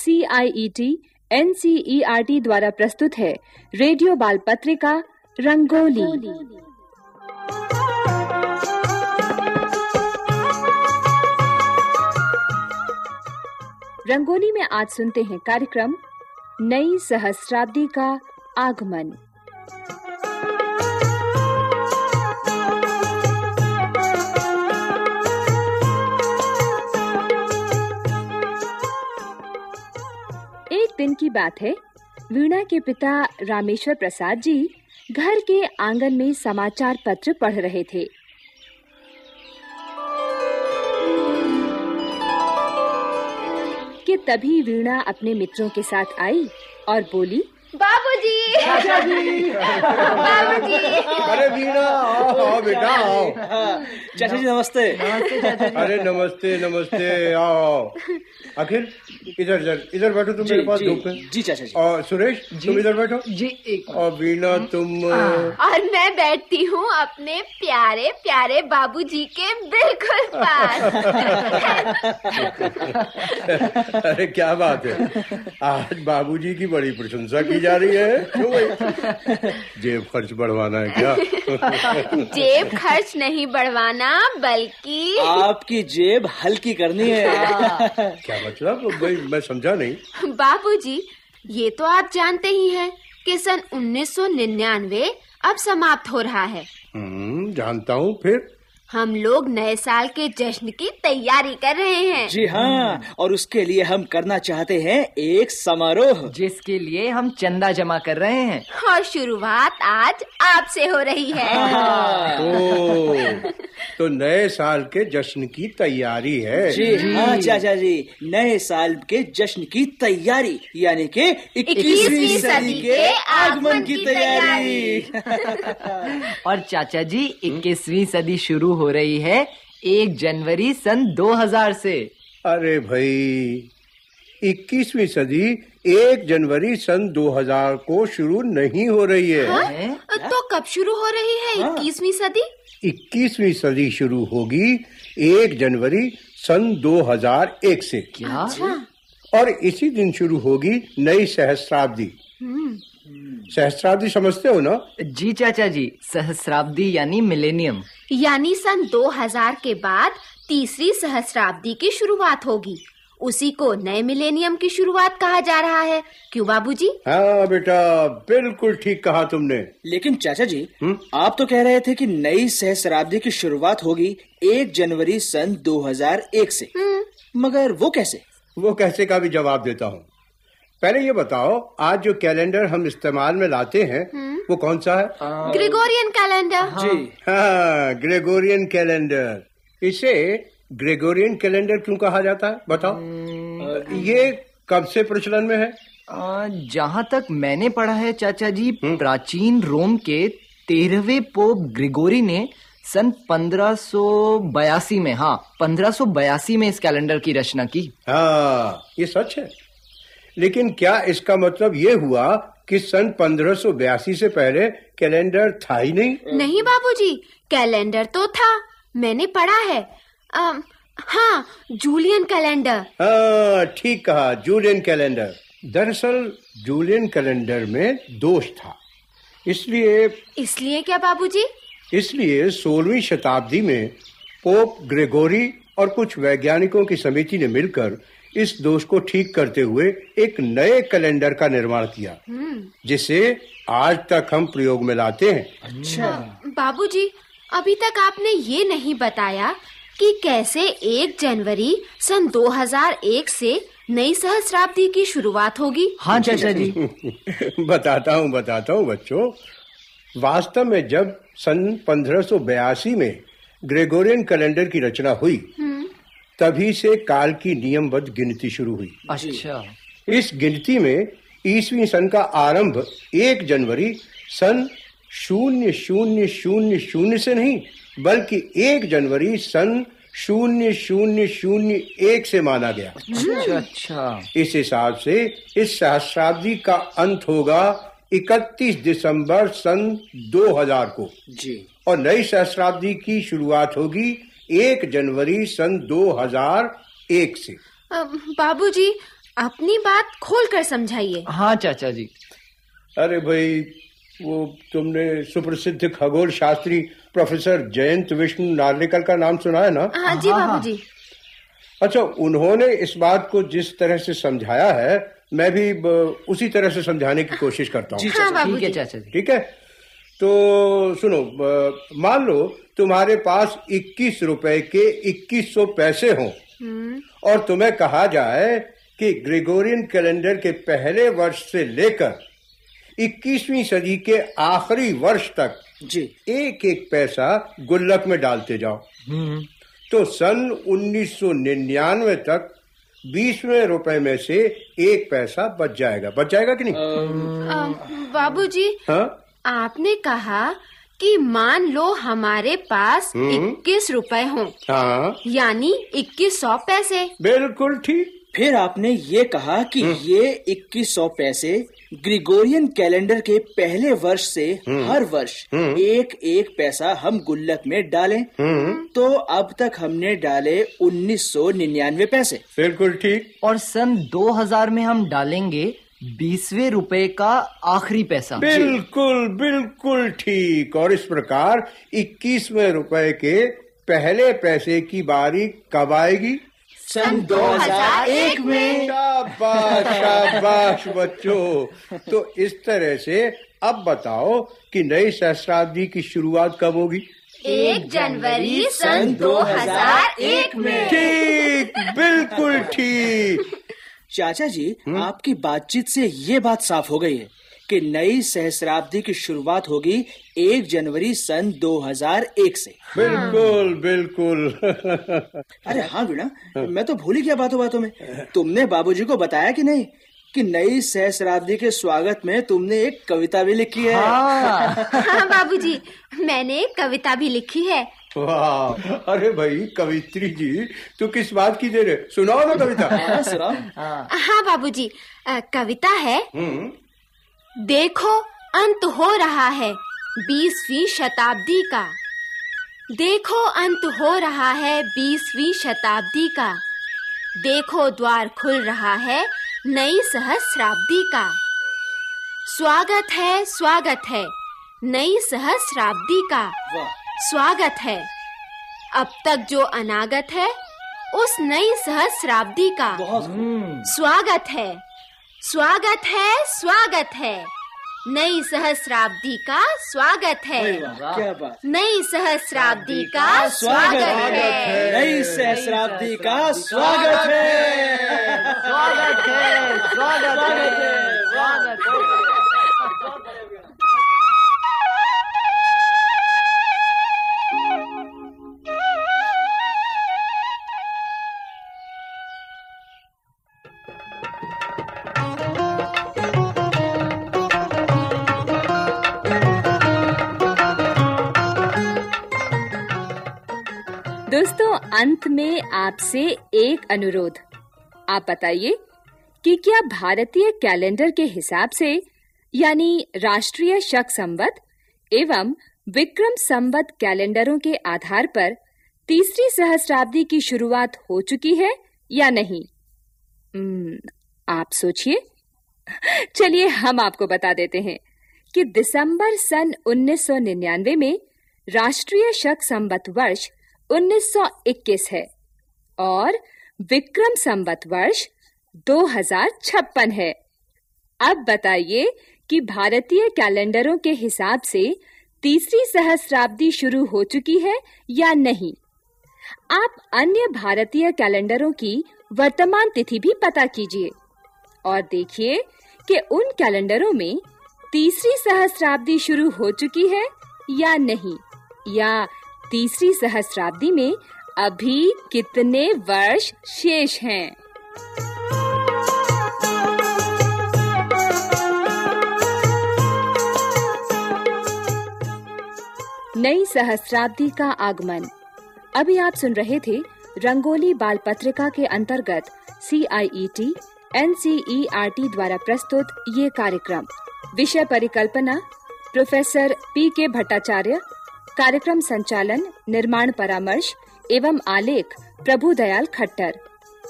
C I E T N C E R T द्वारा प्रस्तुत है रेडियो बाल पत्रिका रंगोली। रंगोली में आज सुनते हैं कार्यक्रम, नई सहस्राब्दी का आगमन। की बात है, वीणा के पिता रामेश्वर प्रसाद जी घर के आँगन में समाचार पत्र पढ़ रहे थे। कि तभी वीणा अपने मित्रों के साथ आई और बोली बाबूजी। बाबूजी। अरे वीणा आओ आओ बेटा आओ। चाचा जी नमस्ते। अरे नमस्ते नमस्ते आओ आओ। आखिर इधर इधर इधर बैठो तुम मेरे पास धूप में। जी चाचा जी। और सुरेश तुम इधर बैठो। जी एक। और वीणा तुम और मैं बैठती हूँ अपने प्यारे प्यारे बाबूजी के बिल्कुल पास। अरे क्या बात है। आज बाबूजी की बड़ी प्रशंसा की जा रही है? क्यों भाई? जेब खर्च बढ़वाना है क्या? जेब खर्च नहीं बढ़वाना बल्कि आपकी जेब हल्की करनी है। क्या मतलब? भाई मैं समझा नहीं। बाबूजी ये तो आप जानते ही हैं कि सन 1999 अब समाप्त हो रहा है। हम्म जानता हूँ फिर? हम लोग नए साल के जश्न की तैयारी कर रहे हैं। जी हाँ और उसके लिए हम करना चाहते हैं एक समारोह। जिसके लिए हम चंदा जमा कर रहे हैं। और शुरुआत आज आपसे हो रही है। ओ तो नए साल के जश्न की तैयारी है। जी हाँ चाचा जी नए साल के जश्न की तैयारी यानी कि इक्कीसवीं सदी के आगमन की तैयारी। और चाचा जी 21वीं सदी शुरू हो रही है एक जनवरी सन 2000 से। अरे भाई इक्कीसवीं सदी एक जनवरी सन 2000 को शुरू नहीं हो रही है। हैं? तो कब शुरू हो रही है इक्कीसवीं सदी? इक्कीसवीं सदी शुरू होगी एक जनवरी सन 2001 से। क्या? अच्छा? और इसी दिन शुरू होगी नई सहस्राब्दी। सहस्राब्दी समझते हो ना? जी चाचा जी सहस्राब्दी यानी मिलेनियम। यानी सन 2000 के बाद तीसरी सहस्राब्दी की शुरुआत होगी। उसी को नए मिलेनियम की शुरुआत कहा जा रहा है। क्यों बाबूजी? हाँ बेटा बिल्कुल ठीक कहा तुमने। लेकिन चाचा जी आप तो कह रहे थे कि नई सहस्राब्दी की शुरुआत होगी एक जनवरी सन 2001 से। मगर वो कैसे? वो कैसे का भी जवाब देता हूँ। पहले ये बताओ आज जो कैलेंडर हम इस्तेमाल में लाते हैं वो कौन सा है? Gregorian calendar. जी। हाँ ग्रेगोरियन कैलेंडर। इसे ग्रेगोरियन कैलेंडर क्यों कहा जाता है? बताओ। ये कब से प्रचलन में है? जहाँ तक मैंने पढ़ा है चाचा जी प्राचीन रोम के तेरहवे पोप ग्रिगोरी ने सन 1582 में हाँ 1582 में इस कैलेंडर की रचना की। हाँ ये सच है। लेकिन क्या इसका मतलब ये हुआ कि सन 1582 से पहले कैलेंडर था ही नहीं? नहीं बाबूजी कैलेंडर तो था मैंने पढ़ा है। अम, हाँ जूलियन कैलेंडर। हाँ ठीक कहा जूलियन कैलेंडर। दरअसल जूलियन कैलेंडर में दोष था। इसलिए इसलिए क्या बाबूजी? इसलिए 16वीं शताब्दी में पोप ग्रेगोरी और कुछ वैज्ञानिकों की समिति ने मिलकर इस दोष को ठीक करते हुए एक नए कैलेंडर का निर्माण किया जिसे आज तक हम प्रयोग में लाते हैं। अच्छा। बाबूजी अभी तक आपने ये नहीं बताया कि कैसे एक जनवरी सन 2001 से नई सहस्राब्दी की शुरुआत होगी। हाँ चाचा जी। बताता हूँ बताता हूँ बच्चों। वास्तव में जब सन 1582 में ग्रेगोरियन कैलेंडर की रचना हुई तभी से काल की नियमबद्ध गिनती शुरू हुई। अच्छा। इस गिनती में ईसवी सन का आरंभ एक जनवरी सन शून्य शून्य शून्य शून्य से नहीं बल्कि एक जनवरी सन शून्य शून्य शून्य एक से माना गया। अच्छा अच्छा। इस हिसाब से इस सहस्राब्दी का अंत होगा 31 दिसंबर सन 2000 को। जी। और नई सहस्राब्दी की शुरुआत होगी एक जनवरी सन 2001 से। बाबूजी अपनी बात खोल कर समझाइए। हाँ चाचा जी। अरे भाई वो तुमने सुप्रसिद्ध खगोल शास्त्री प्रोफेसर जयंत विष्णु नार्लिकर का नाम सुना है ना? हाँ जी हाँ, बाबूजी। अच्छा उन्होंने इस बात को जिस तरह से समझाया है मैं भी उसी तरह से समझाने की कोशिश करता हूँ। हाँ ठीक है चाचा जी। ठीक है? तो सुनो मान लो तुम्हारे पास इक्कीस रुपए के इक्कीस सौ पैसे हों। और तुम्हें कहा जाए कि ग्रेगोरियन कैलेंडर के पहले वर्ष से लेकर 21वीं सदी के आखिरी वर्ष तक जी। एक एक पैसा गुल्लक में डालते जाओ। तो सन 1999 तक बीसवें रुपए में से एक पैसा बच जाएगा। बच जाएगा कि नहीं? बाबूजी हाँ? आपने कहा कि मान लो हमारे पास इक्कीस रुपए हों। हाँ। यानी इक्कीस सौ पैसे। बिल्कुल ठीक। फिर आपने ये कहा कि ये 2100 पैसे ग्रिगोरियन कैलेंडर के पहले वर्ष से हर वर्ष एक एक पैसा हम गुल्लक में डालें। तो अब तक हमने डाले उन्नीस सौ निन्यानवे पैसे। बिल्कुल ठीक। और सन 2000 में हम डालेंगे बीसवे रुपए का आखिरी पैसा। बिल्कुल बिल्कुल ठीक। और इस प्रकार इक्कीसवें रुपए के पहले पैसे की बारी कब आएगी? सन 2001 में। शाबाश शाबाश बच्चों। तो इस तरह से अब बताओ कि नई सहस्राब्दी की शुरुआत कब होगी? एक जनवरी सन 2001 में। ठीक बिल्कुल ठीक। चाचा जी आपकी बातचीत से ये बात साफ़ हो गई है कि नई सहस्राब्दी की शुरुआत होगी एक जनवरी सन 2001 से। बिल्कुल बिल्कुल। अरे हाँ वीणा मैं तो भूल ही गया बातों बातों में। तुमने बाबूजी को बताया कि नहीं कि नई सहस्राब्दी के स्वागत में तुमने एक कविता भी लिखी है? हाँ। हाँ बाबूजी मैंने एक कविता भी लिखी है। वाह। अरे भाई कवित्री जी तू किस बात की दे रहे सुनाओ ना कविता। हाँ, सुनाओ। हाँ। बाबूजी कविता है। हम्म। देखो अंत हो रहा है बीसवीं शताब्दी का। देखो अंत हो रहा है बीसवीं शताब्दी का। देखो द्वार खुल रहा है नई सहस्राब्दी का। स्वागत है स्वागत है नई सहस्राब्दी का। वाह। स्वागत है अब तक जो अनागत है उस नई सहस्राब्दी का स्वागत है स्वागत है स्वागत है नई सहस्राब्दी का स्वागत है क्या बात नई सहस्राब्दी का स्वागत है है नई सहस्राब्दी का स्वागत है स्वागत है स्वागत है स्वागत है दोस्तों, अंत में आपसे एक अनुरोध। आप बताइए कि क्या भारतीय कैलेंडर के हिसाब से, यानी राष्ट्रीय शक संवत एवं विक्रम संवत कैलेंडरों के आधार पर तीसरी सहस्राब्दी की शुरुआत हो चुकी है या नहीं? आप सोचिए। चलिए, हम आपको बता देते हैं कि दिसंबर सन 1999 में राष्ट्रीय शक संवत वर्ष 1921 है और विक्रम संवत वर्ष 2056 है। अब बताइए कि भारतीय कैलेंडरों के हिसाब से तीसरी सहस्राब्दी शुरू हो चुकी है या नहीं? आप अन्य भारतीय कैलेंडरों की वर्तमान तिथि भी पता कीजिए और देखिए कि उन कैलेंडरों में तीसरी सहस्राब्दी शुरू हो चुकी है या नहीं, या तीसरी सहस्राब्दी में अभी कितने वर्ष शेष हैं? नई सहस्राब्दी का आगमन। अभी आप सुन रहे थे रंगोली बाल पत्रिका के अंतर्गत C I E T N C R T द्वारा प्रस्तुत ये कार्यक्रम। विषय परिकल्पना, प्रोफेसर पी के भट्टाचार्य कार्यक्रम संचालन, निर्माण परामर्श एवं आलेख प्रभु दयाल खट्टर।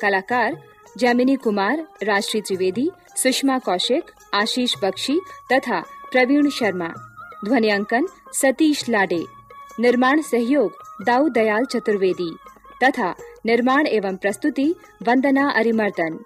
कलाकार जैमिनी कुमार राष्ट्रीय त्रिवेदी, सुषमा कौशिक, आशीष बख्शी तथा प्रवीण शर्मा। ध्वनि अंकन सतीश लाडे। निर्माण सहयोग दाऊ दयाल चतुर्वेदी तथा निर्माण एवं प्रस्तुति वंदना अरिमर्दन।